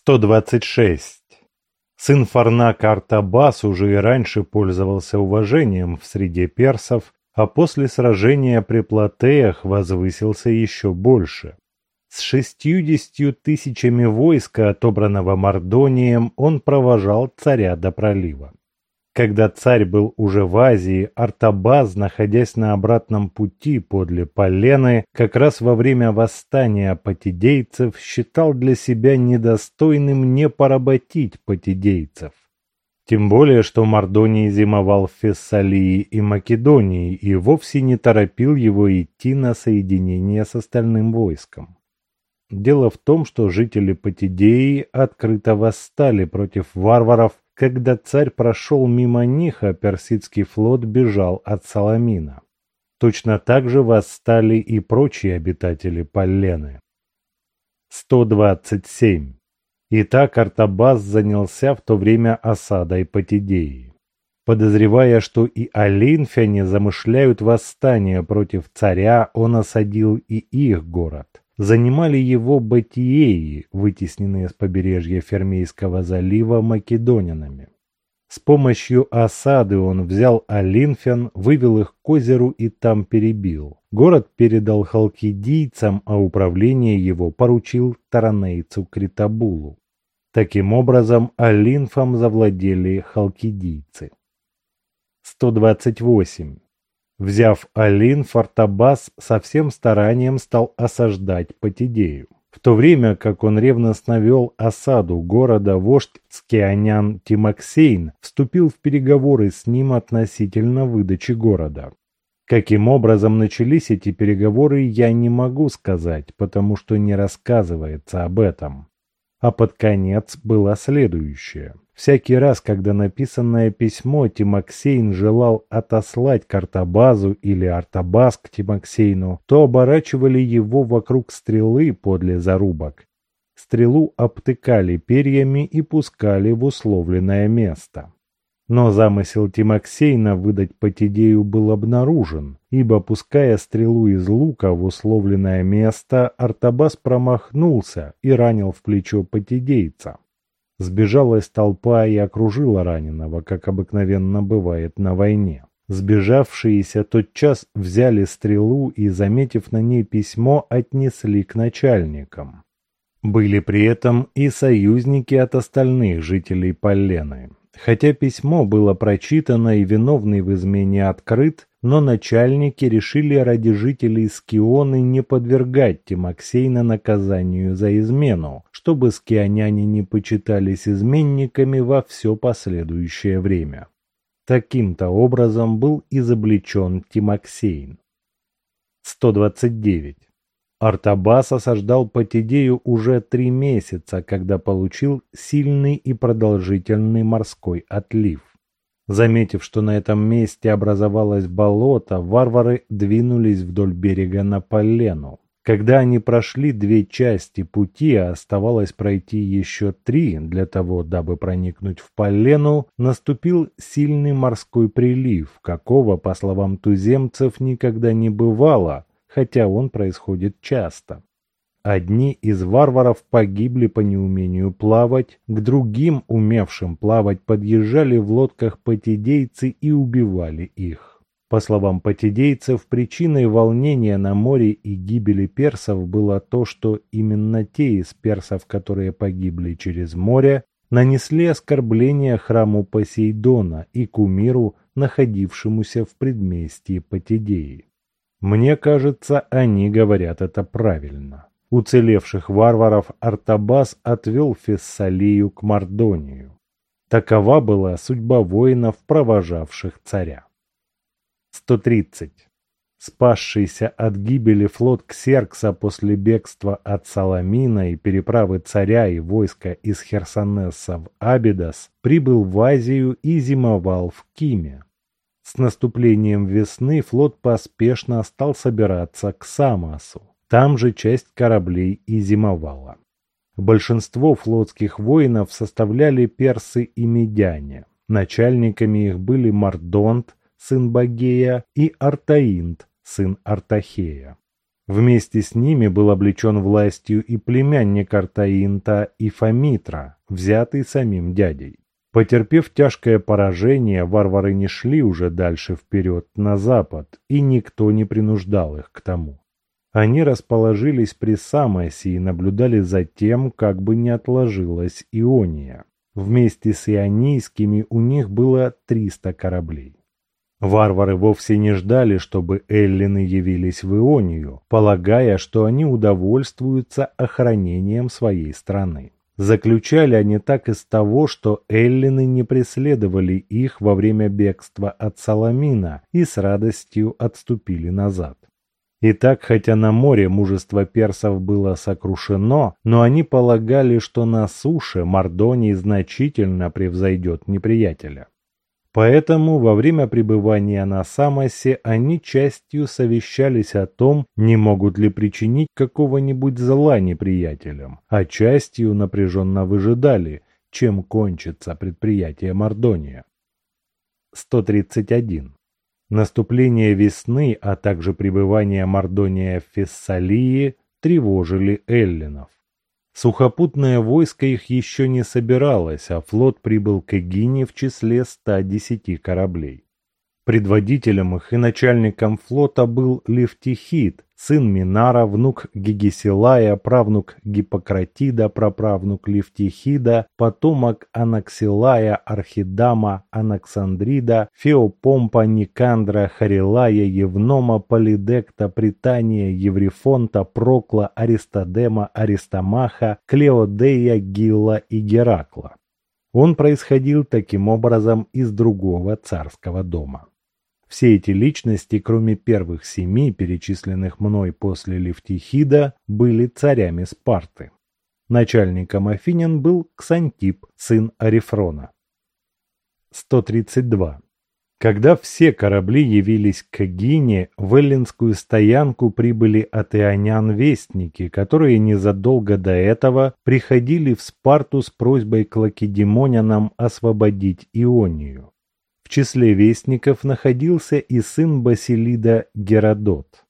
126. Сын Фарнака Артабас уже и раньше пользовался уважением в среде персов, а после сражения при Платеях возвысился еще больше. С шестьюдесятью тысячами войска, отобранного Мардонием, он провожал царя до пролива. Когда царь был уже в Азии, Артабаз, находясь на обратном пути подле Полены, как раз во время восстания патидейцев, считал для себя недостойным не поработить патидейцев. Тем более, что Мардоний зимовал в Фессалии и Македонии и вовсе не торопил его идти на соединение с остальным войском. Дело в том, что жители Патидеи открыто восстали против варваров, когда царь прошел мимо них, а персидский флот бежал от Саламина. Точно так же восстали и прочие обитатели Поллены. 127. Итак, Артабаз занялся в то время осадой Патидеи. Подозревая, что и олинфяне замышляют восстание против царя, он осадил и их город занимали его батиеи, вытесненные с побережья Фермейского залива македонянами. С помощью осады он взял Алинфян, вывел их к озеру и там перебил. Город передал халкидийцам, а управление его поручил таранейцу Критабулу. Таким образом, Олинфом завладели халкидийцы. 128. Взяв Олинф, Артабаз со всем старанием стал осаждать Потидею. В то время как он ревностно вел осаду города, вождь скионян Тимоксейн вступил в переговоры с ним относительно выдачи города. Каким образом начались эти переговоры, я не могу сказать, потому что не рассказывается об этом. А под конец было следующее. Всякий раз, когда написанное письмо Тимоксейн желал отослать к Артабазу или Артабаз к Тимоксейну, то оборачивали его вокруг стрелы подле зарубок. Стрелу обтыкали перьями и пускали в условленное место. Но замысел Тимоксейна выдать Потидею был обнаружен, ибо, пуская стрелу из лука в условленное место, Артабаз промахнулся и ранил в плечо потидейца. Сбежалась толпа и окружила раненого, как обыкновенно бывает на войне. Сбежавшиеся тотчас взяли стрелу и, заметив на ней письмо, отнесли к начальникам. Были при этом и союзники от остальных жителей Поллены. Хотя письмо было прочитано и виновный в измене открыт, но начальники решили ради жителей Скионы не подвергать Тимаксейна наказанию за измену, чтобы скионяне не почитались изменниками во все последующее время. Таким-то образом был изобличен Тимаксейн. 129. Артабас осаждал Патидею уже три месяца, когда получил сильный и продолжительный морской отлив. Заметив, что на этом месте образовалось болото, варвары двинулись вдоль берега на Полену. Когда они прошли две части пути, а оставалось пройти еще три для того, дабы проникнуть в Полену, наступил сильный морской прилив, какого, по словам туземцев, никогда не бывало, хотя он происходит часто. Одни из варваров погибли по неумению плавать, к другим, умевшим плавать, подъезжали в лодках патидейцы и убивали их. По словам патидейцев, причиной волнения на море и гибели персов было то, что именно те из персов, которые погибли через море, нанесли оскорбление храму Посейдона и кумиру, находившемуся в предместье Патидеи. Мне кажется, они говорят это правильно. Уцелевших варваров Артабас отвел Фессалию к Мардонию. Такова была судьба воинов, провожавших царя. 130. Спасшийся от гибели флот Ксеркса после бегства от Саламина и переправы царя и войска из Херсонеса в Абидос прибыл в Азию и зимовал в Киме. С наступлением весны флот поспешно стал собираться к Самосу. Там же часть кораблей и зимовала. Большинство флотских воинов составляли персы и медяне. Начальниками их были Мардонт, сын Багея, и Артаинт, сын Артахея. Вместе с ними был облечен властью и племянник Артаинта и Фомитра, взятый самим дядей. Потерпев тяжкое поражение, варвары не шли уже дальше вперед на запад, и никто не принуждал их к тому. Они расположились при Самосе и наблюдали за тем, как бы не отложилась Иония. Вместе с ионийскими у них было 300 кораблей. Варвары вовсе не ждали, чтобы эллины явились в Ионию, полагая, что они удовольствуются охранением своей страны. Заключали они так из того, что эллины не преследовали их во время бегства от Саламина и с радостью отступили назад. Итак, хотя на море мужество персов было сокрушено, но они полагали, что на суше Мордоний значительно превзойдет неприятеля. Поэтому во время пребывания на Самосе они частью совещались о том, не могут ли причинить какого-нибудь зла неприятелям, а частью напряженно выжидали, чем кончится предприятие Мордония. 131. Наступление весны, а также пребывание Мордония в Фессалии тревожили эллинов. Сухопутное войско их еще не собиралось, а флот прибыл к Эгине в числе 110 кораблей. Предводителем их и начальником флота был Левтихид, сын Минара, внук Гигесилая, правнук Гиппократида, праправнук Левтихида, потомок Анаксилая, Архидама, Анаксандрида, Феопомпа, Никандра, Харилая, Евнома, Полидекта, Притания, Еврифонта, Прокла, Аристодема, Аристомаха, Клеодея, Гилла и Геракла. Он происходил таким образом из другого царского дома. Все эти личности, кроме первых семи, перечисленных мной после Левтихида, были царями Спарты. Начальником Афинян был Ксантип, сын Арифрона. 132. Когда все корабли явились к Гине, в эллинскую стоянку прибыли от вестники, которые незадолго до этого приходили в Спарту с просьбой к лакедемонянам освободить Ионию. В числе вестников находился и сын Басилида Геродот.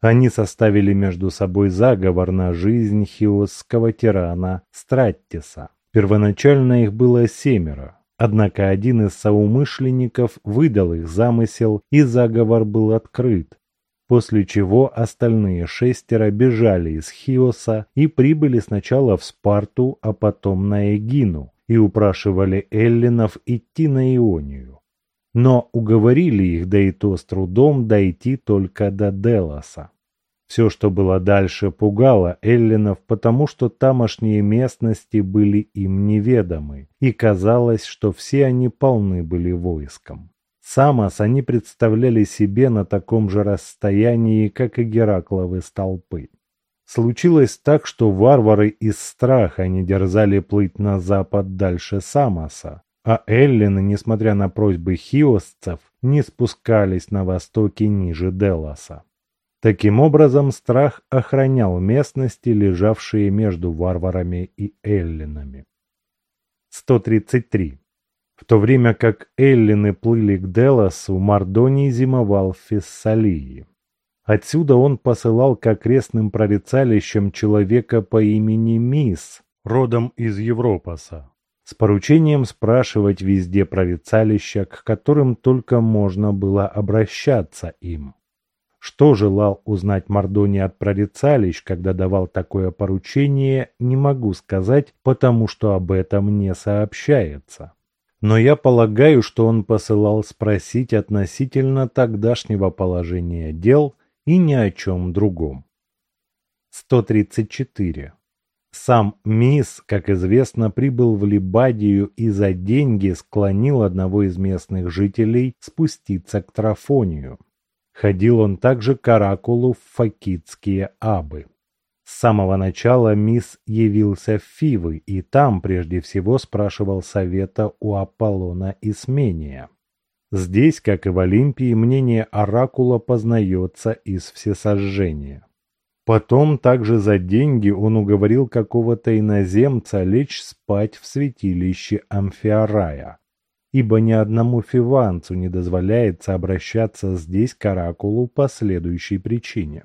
Они составили между собой заговор на жизнь хиосского тирана Страттиса. Первоначально их было семеро, однако один из соумышленников выдал их замысел, и заговор был открыт, после чего остальные шестеро бежали из Хиоса и прибыли сначала в Спарту, а потом на Эгину, и упрашивали эллинов идти на Ионию но уговорили их, да и то с трудом, дойти только до Делоса. Все, что было дальше, пугало эллинов, потому что тамошние местности были им неведомы, и казалось, что все они полны были войском. Самос они представляли себе на таком же расстоянии, как и Геракловы столпы. Случилось так, что варвары из страха не дерзали плыть на запад дальше Самоса, а эллины, несмотря на просьбы хиосцев, не спускались на востоке ниже Делоса. Таким образом, страх охранял местности, лежавшие между варварами и эллинами. 133. В то время как эллины плыли к Делосу, Мардоний зимовал в Фессалии. Отсюда он посылал к окрестным прорицалищам человека по имени Мис, родом из Европаса, с поручением спрашивать везде прорицалища, к которым только можно было обращаться им. Что желал узнать Мордони от прорицалищ, когда давал такое поручение, не могу сказать, потому что об этом не сообщается. Но я полагаю, что он посылал спросить относительно тогдашнего положения дел и ни о чем другом. 134. Сам Мисс, как известно, прибыл в Либадию и за деньги склонил одного из местных жителей спуститься к Трафонию. Ходил он также к Оракулу в Факитские Абы. С самого начала Мисс явился в Фивы и там прежде всего спрашивал совета у Аполлона Исмения. Здесь, как и в Олимпии, мнение Оракула познается из всесожжения. Потом также за деньги он уговорил какого-то иноземца лечь спать в святилище Амфиарая, ибо ни одному фиванцу не дозволяется обращаться здесь к оракулу по следующей причине.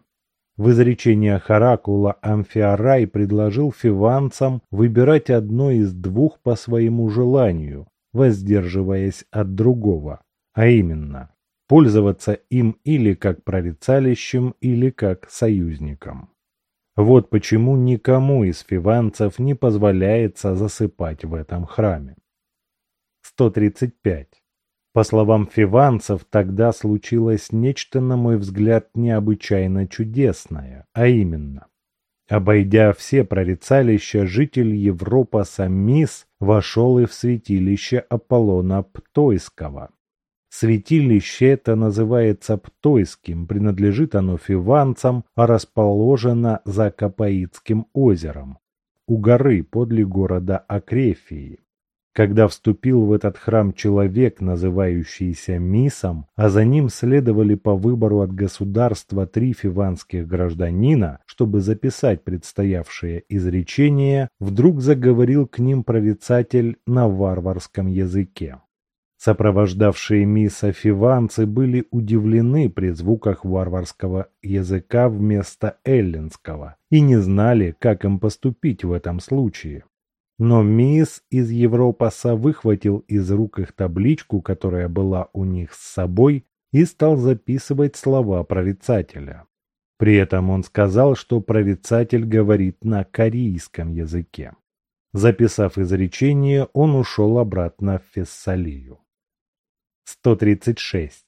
В изречениях оракула Амфиарай предложил фиванцам выбирать одно из двух по своему желанию, воздерживаясь от другого, а именно пользоваться им или как прорицалищем, или как союзником. Вот почему никому из фиванцев не позволяется засыпать в этом храме. 135. По словам фиванцев, тогда случилось нечто, на мой взгляд, необычайно чудесное, а именно, обойдя все прорицалища, житель Европа Самис вошел и в святилище Аполлона Птойского. Святилище это называется Птойским, принадлежит оно фиванцам, а расположено за Капаитским озером, у горы подле города Акрефии. Когда вступил в этот храм человек, называющийся Мисом, а за ним следовали по выбору от государства три фиванских гражданина, чтобы записать предстоявшее изречение, вдруг заговорил к ним прорицатель на варварском языке. Сопровождавшие мисса фиванцы были удивлены при звуках варварского языка вместо эллинского и не знали, как им поступить в этом случае. Но мисс из Европаса выхватил из рук их табличку, которая была у них с собой, и стал записывать слова прорицателя. При этом он сказал, что прорицатель говорит на корейском языке. Записав изречение, он ушел обратно в Фессалию. 136.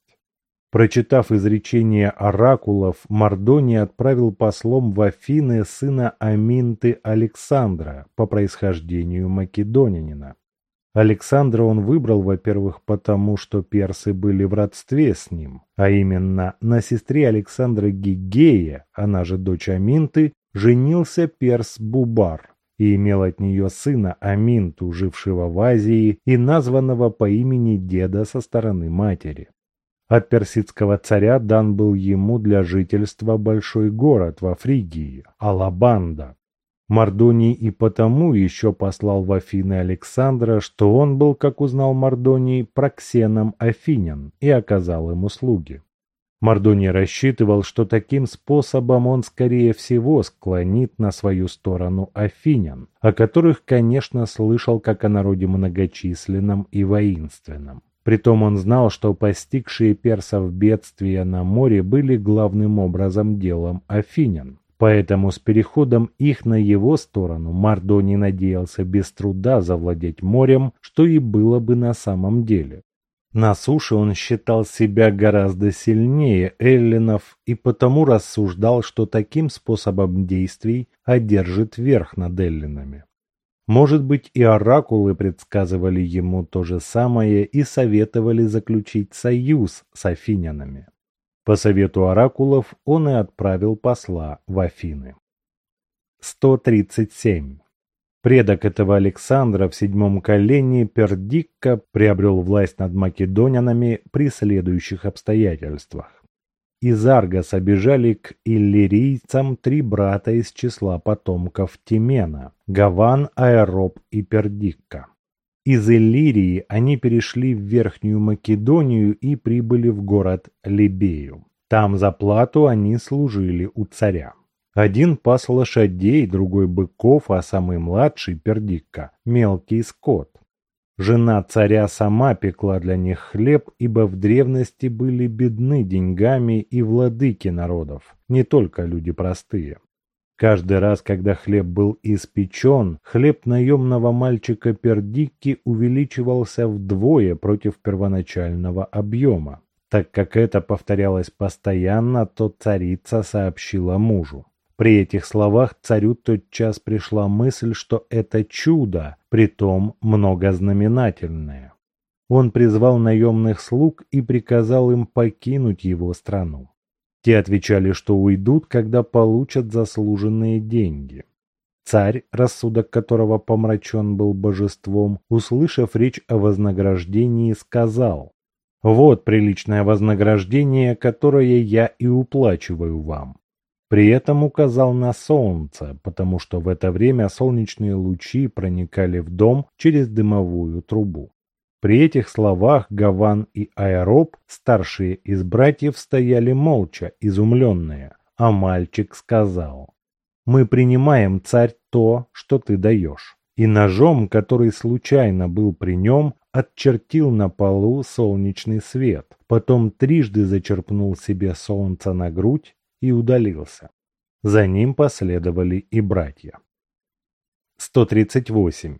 Прочитав изречение оракулов, Мардоний отправил послом в Афины сына Аминты Александра по происхождению македонянина. Александра он выбрал, во-первых, потому что персы были в родстве с ним, а именно на сестре Александра Гигея, она же дочь Аминты, женился перс Бубар и имел от нее сына Аминту, жившего в Азии и названного по имени деда со стороны матери. От персидского царя дан был ему для жительства большой город во Фригии, Алабанда. Мардоний и потому еще послал в Афины Александра, что он был, как узнал Мардоний, проксеном Афинян и оказал им услуги. Мардоний рассчитывал, что таким способом он, скорее всего, склонит на свою сторону афинян, о которых, конечно, слышал как о народе многочисленном и воинственном. Притом он знал, что постигшие персов бедствия на море были главным образом делом афинян. Поэтому с переходом их на его сторону Мардоний надеялся без труда завладеть морем, что и было бы на самом деле. На суше он считал себя гораздо сильнее эллинов и потому рассуждал, что таким способом действий одержит верх над эллинами. Может быть, и оракулы предсказывали ему то же самое и советовали заключить союз с афинянами. По совету оракулов он и отправил посла в Афины. 137. Предок этого Александра в седьмом колене Пердикка приобрел власть над македонянами при следующих обстоятельствах. Из Аргоса бежали к иллирийцам три брата из числа потомков Тимена – Гаван, Аэроб и Пердикка. Из Иллирии они перешли в Верхнюю Македонию и прибыли в город Либею. Там за плату они служили у царя. Один пас лошадей, другой быков, а самый младший, Пердикка, мелкий скот. Жена царя сама пекла для них хлеб, ибо в древности были бедны деньгами и владыки народов, не только люди простые. Каждый раз, когда хлеб был испечен, хлеб наемного мальчика Пердикки увеличивался вдвое против первоначального объема. Так как это повторялось постоянно, то царица сообщила мужу. При этих словах царю тотчас пришла мысль, что это чудо, притом многознаменательное. Он призвал наемных слуг и приказал им покинуть его страну. Те отвечали, что уйдут, когда получат заслуженные деньги. Царь, рассудок которого помрачен был божеством, услышав речь о вознаграждении, сказал, «Вот приличное вознаграждение, которое я и уплачиваю вам. При этом указал на солнце, потому что в это время солнечные лучи проникали в дом через дымовую трубу. При этих словах Гаван и Аэроб, старшие из братьев, стояли молча, изумленные, а мальчик сказал, «Мы принимаем, царь, то, что ты даешь». И ножом, который случайно был при нем, отчертил на полу солнечный свет, потом трижды зачерпнул себе солнце на грудь и удалился. За ним последовали и братья. 138.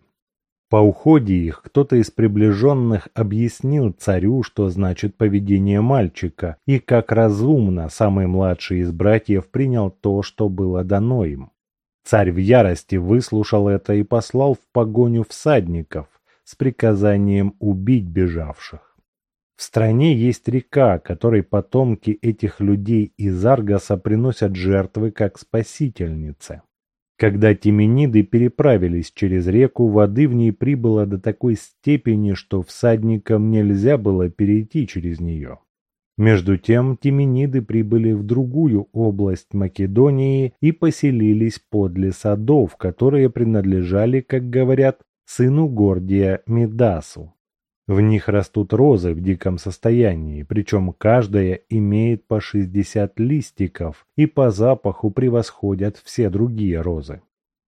По уходе их кто-то из приближенных объяснил царю, что значит поведение мальчика, и как разумно самый младший из братьев принял то, что было дано им. Царь в ярости выслушал это и послал в погоню всадников с приказанием убить бежавших. В стране есть река, которой потомки этих людей из Аргаса приносят жертвы как спасительницы. Когда Тимениды переправились через реку, воды в ней прибыло до такой степени, что всадникам нельзя было перейти через нее. Между тем Тимениды прибыли в другую область Македонии и поселились подле садов, которые принадлежали, как говорят, сыну Гордия Медасу. В них растут розы в диком состоянии, причем каждая имеет по 60 листиков и по запаху превосходят все другие розы.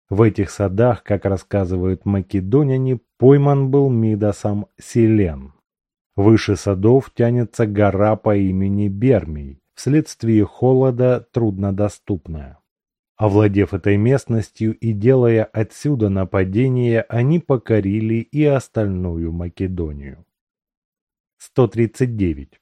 В этих садах, как рассказывают македоняне, пойман был Мидасом Селен. Выше садов тянется гора по имени Бермий, вследствие холода труднодоступная. Овладев этой местностью и делая отсюда нападение, они покорили и остальную Македонию. 139.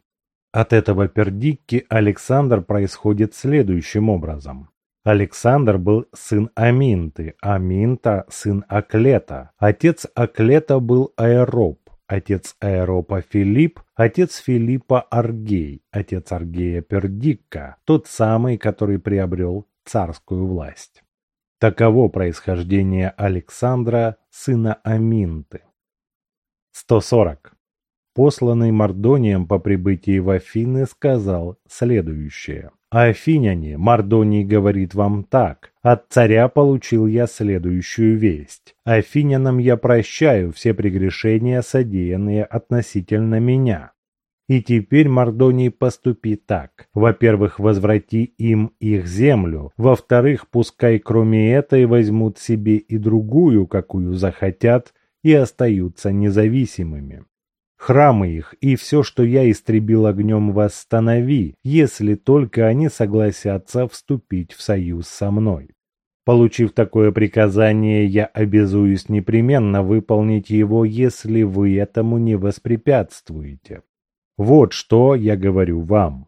От этого пердикки Александр происходит следующим образом. Александр был сын Аминты, Аминта – сын Аклета. Отец Аклета был Аэроп, отец Аэропа Филипп, отец Филиппа Аргей, отец Аргея Пердикка, тот самый, который приобрел царскую власть. Таково происхождение Александра, сына Аминты. 140. Посланный Мардонием по прибытии в Афины сказал следующее. «Афиняне, Мардоний говорит вам так. От царя получил я следующую весть. Афинянам я прощаю все прегрешения, содеянные относительно меня. И теперь Мардоний поступи так. Во-первых, возврати им их землю. Во-вторых, пускай кроме этой возьмут себе и другую, какую захотят, и остаются независимыми. Храмы их и все, что я истребил огнем, восстанови, если только они согласятся вступить в союз со мной. Получив такое приказание, я обязуюсь непременно выполнить его, если вы этому не воспрепятствуете. Вот что я говорю вам.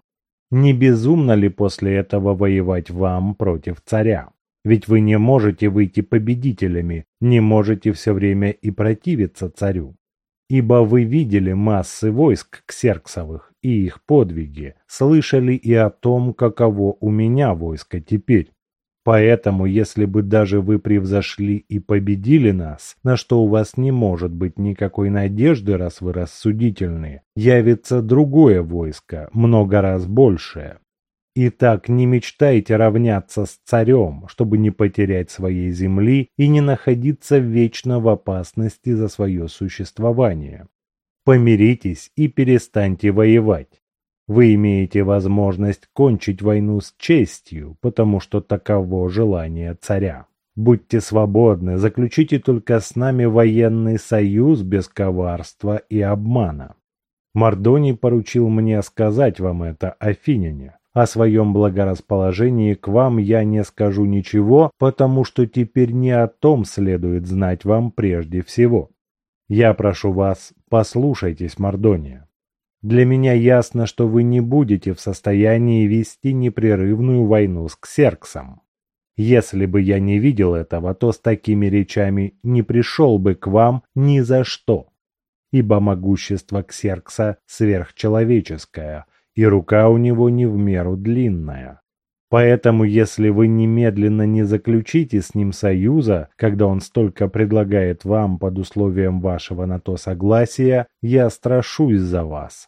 Не безумно ли после этого воевать вам против царя? Ведь вы не можете выйти победителями, не можете все время и противиться царю. Ибо вы видели массы войск ксерксовых и их подвиги, слышали и о том, каково у меня войско теперь. Поэтому, если бы даже вы превзошли и победили нас, на что у вас не может быть никакой надежды, раз вы рассудительны, явится другое войско, много раз большее. Итак, не мечтайте равняться с царем, чтобы не потерять своей земли и не находиться вечно в опасности за свое существование. Помиритесь и перестаньте воевать. Вы имеете возможность кончить войну с честью, потому что таково желание царя. Будьте свободны, заключите только с нами военный союз без коварства и обмана. Мардоний поручил мне сказать вам это, афиняне. О своем благорасположении к вам я не скажу ничего, потому что теперь не о том следует знать вам прежде всего. Я прошу вас, послушайтесь Мардония. Для меня ясно, что вы не будете в состоянии вести непрерывную войну с Ксерксом. Если бы я не видел этого, то с такими речами не пришел бы к вам ни за что. Ибо могущество Ксеркса сверхчеловеческое, и рука у него не в меру длинная. Поэтому, если вы немедленно не заключите с ним союза, когда он столько предлагает вам под условием вашего на то согласия, я страшусь за вас,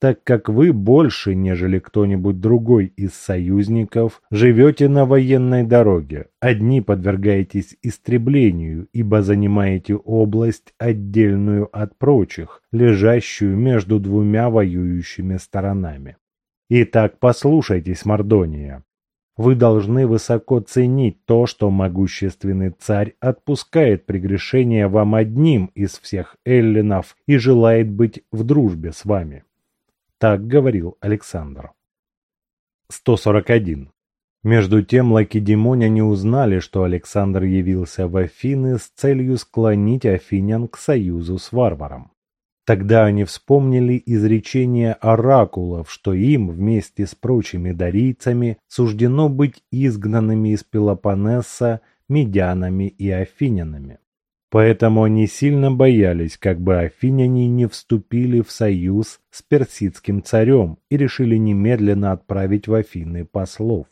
так как вы больше, нежели кто-нибудь другой из союзников, живете на военной дороге, одни подвергаетесь истреблению, ибо занимаете область отдельную от прочих, лежащую между двумя воюющими сторонами. Итак, послушайтесь, Мардония. Вы должны высоко ценить то, что могущественный царь отпускает прегрешения вам одним из всех эллинов и желает быть в дружбе с вами. Так говорил Александр. 141. Между тем лакедемоняне узнали, что Александр явился в Афины с целью склонить афинян к союзу с варваром. Тогда они вспомнили изречение оракулов, что им вместе с прочими дарийцами суждено быть изгнанными из Пелопоннеса медянами и афинянами. Поэтому они сильно боялись, как бы афиняне не вступили в союз с персидским царем и решили немедленно отправить в Афины послов.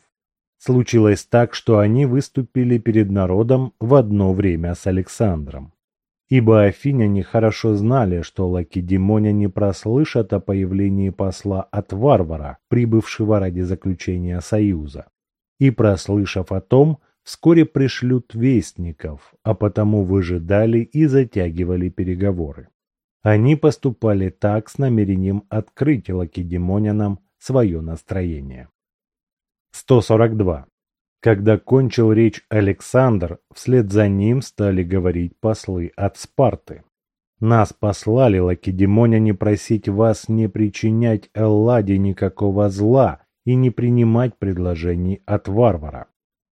Случилось так, что они выступили перед народом в одно время с Александром. Ибо афиняне хорошо знали, что лакедемоняне прослышат о появлении посла от варвара, прибывшего ради заключения союза. И прослышав о том, вскоре пришлют вестников, а потому выжидали и затягивали переговоры. Они поступали так с намерением открыть лакедемонянам свое настроение. 142. Когда кончил речь Александр, вслед за ним стали говорить послы от Спарты. Нас послали, лакедемоняне, просить вас не причинять Элладе никакого зла и не принимать предложений от варвара.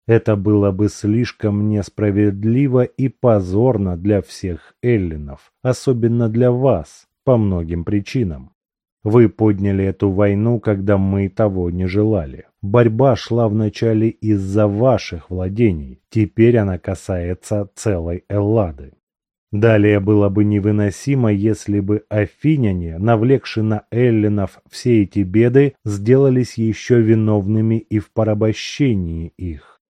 Это было бы слишком несправедливо и позорно для всех эллинов, особенно для вас, по многим причинам. Вы подняли эту войну, когда мы того не желали. Борьба шла вначале из-за ваших владений, теперь она касается целой Эллады. Далее было бы невыносимо, если бы афиняне, навлекши на эллинов все эти беды, сделались еще виновными и в порабощении их.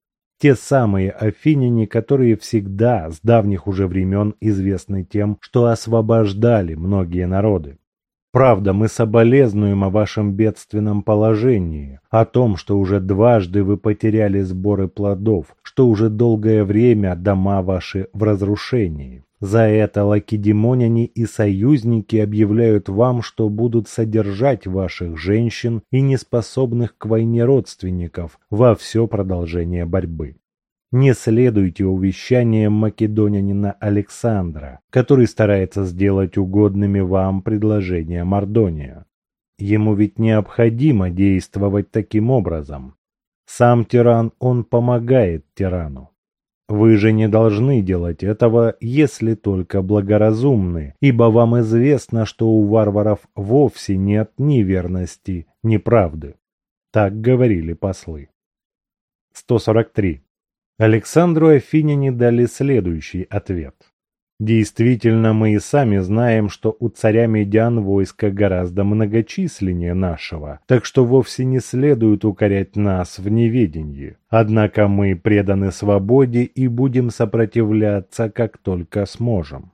Те самые афиняне, которые всегда, с давних уже времен, известны тем, что освобождали многие народы. Правда, мы соболезнуем о вашем бедственном положении, о том, что уже дважды вы потеряли сборы плодов, что уже долгое время дома ваши в разрушении. За это лакедемоняне и союзники объявляют вам, что будут содержать ваших женщин и неспособных к войне родственников во все продолжение борьбы. Не следуйте увещаниям македонянина Александра, который старается сделать угодными вам предложения Мардония. Ему ведь необходимо действовать таким образом. Сам тиран, он помогает тирану. Вы же не должны делать этого, если только благоразумны, ибо вам известно, что у варваров вовсе нет ни верности, ни правды. Так говорили послы. 143. Александру Афиняне дали следующий ответ. Действительно, мы и сами знаем, что у царя Медиан войско гораздо многочисленнее нашего, так что вовсе не следует укорять нас в неведении. Однако мы преданы свободе и будем сопротивляться, как только сможем.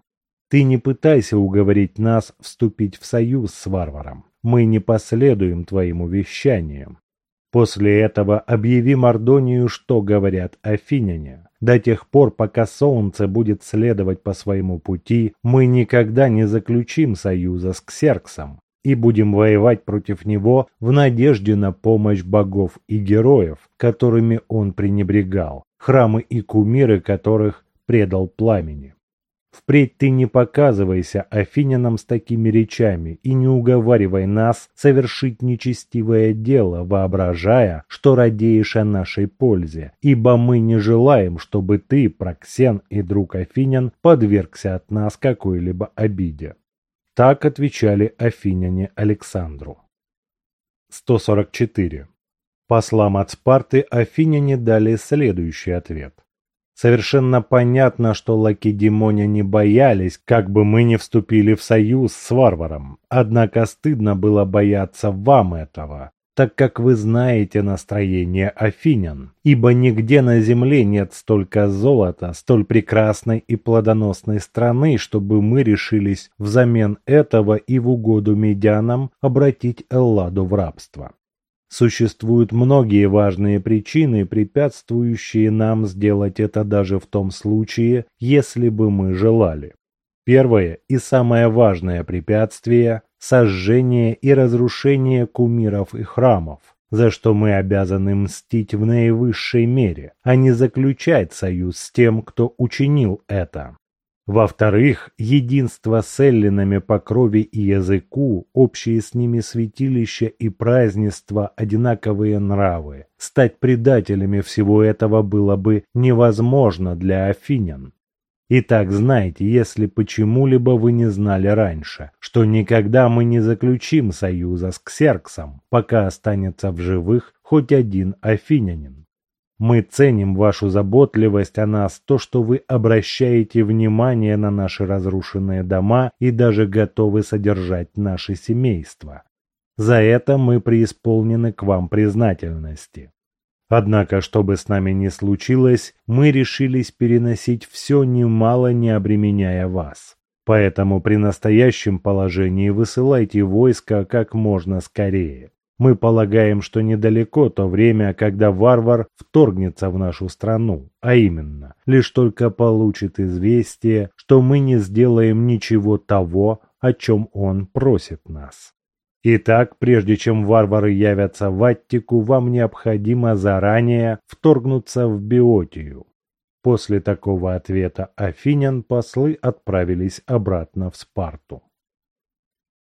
Ты не пытайся уговорить нас вступить в союз с варваром. Мы не последуем твоим увещаниям. После этого объяви Мардонию, что говорят афиняне. До тех пор, пока солнце будет следовать по своему пути, мы никогда не заключим союза с Ксерксом и будем воевать против него в надежде на помощь богов и героев, которыми он пренебрегал, храмы и кумиры которых предал пламени. Впредь ты не показывайся афинянам с такими речами и не уговаривай нас совершить нечестивое дело, воображая, что радеешь о нашей пользе, ибо мы не желаем, чтобы ты, Проксен и друг афинян, подвергся от нас какой-либо обиде. Так отвечали афиняне Александру. 144. Послам от Спарты афиняне дали следующий ответ. Совершенно понятно, что лакедемоня не боялись, как бы мы не вступили в союз с варваром. Однако стыдно было бояться вам этого, так как вы знаете настроение афинян, ибо нигде на земле нет столько золота, столь прекрасной и плодоносной страны, чтобы мы решились взамен этого и в угоду медянам обратить Элладу в рабство. Существуют многие важные причины, препятствующие нам сделать это даже в том случае, если бы мы желали. Первое и самое важное препятствие – сожжение и разрушение кумиров и храмов. за что мы обязаны мстить в наивысшей мере, а не заключать союз с тем, кто учинил это. Во-вторых, единство с эллинами по крови и языку, общие с ними святилища и празднества, одинаковые нравы. Стать предателями всего этого было бы невозможно для афинян. Итак, знайте, если почему-либо вы не знали раньше, что никогда мы не заключим союза с Ксерксом, пока останется в живых хоть один афинянин. Мы ценим вашу заботливость о нас, то, что вы обращаете внимание на наши разрушенные дома и даже готовы содержать наши семейства. За это мы преисполнены к вам признательности. Однако, что бы с нами ни случилось, мы решились переносить все немало не обременяя вас. Поэтому при настоящем положении высылайте войско как можно скорее. Мы полагаем, что недалеко то время, когда варвар вторгнется в нашу страну, а именно, лишь только получит известие, что мы не сделаем ничего того, о чем он просит нас. Итак, прежде чем варвары явятся в Аттику, вам необходимо заранее вторгнуться в Биотию. После такого ответа афинян послы отправились обратно в Спарту.